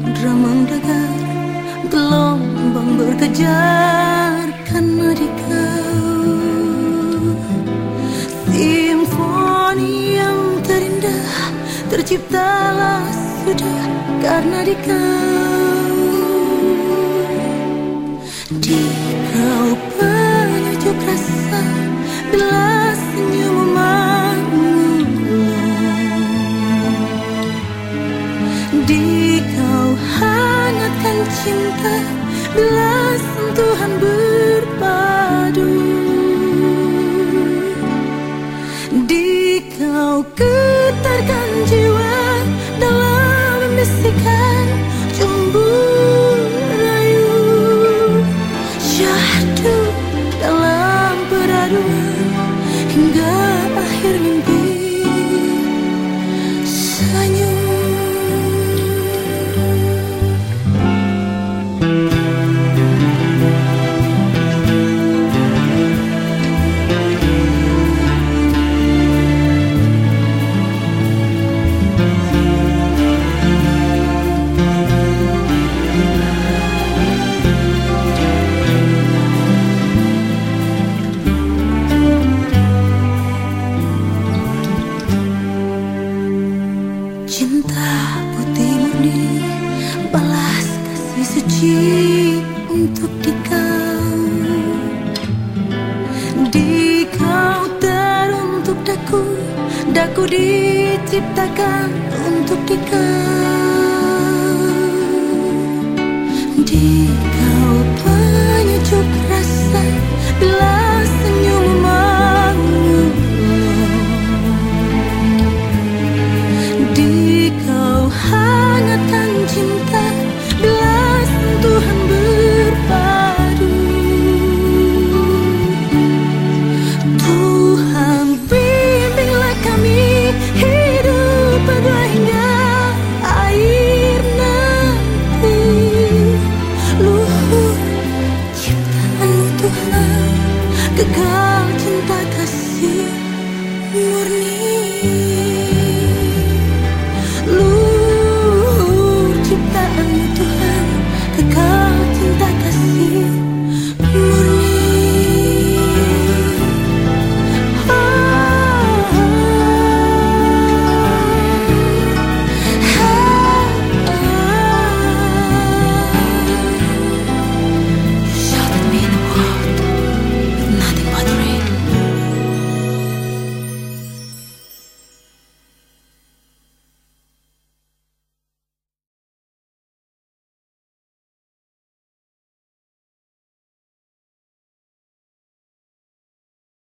Drama mendegar Gelombang berkejar Karena di kau. Simfoni yang terindah Terciptalah sudah Karena di kau Di Di kau hangatkan cinta Bila sentuhan berpadu Cinta putih murni Balas kasih suci untuk di kau Di kau teruntuk daku Daku diciptakan untuk di kau Di kau Murni, Luhur ciptaanmu Tuhan.